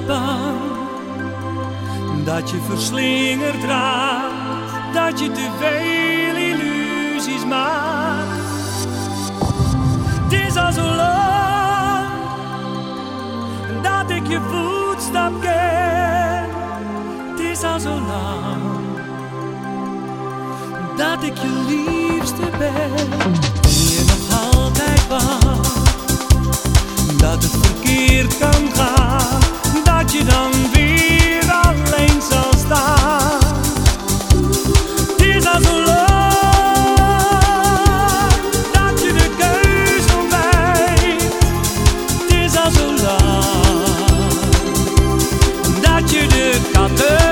bang dat je verslingerd raakt, dat je te veel illusies maakt. Het is al zo lang dat ik je voetstap ken. Het is al zo lang dat ik je liefste ben. another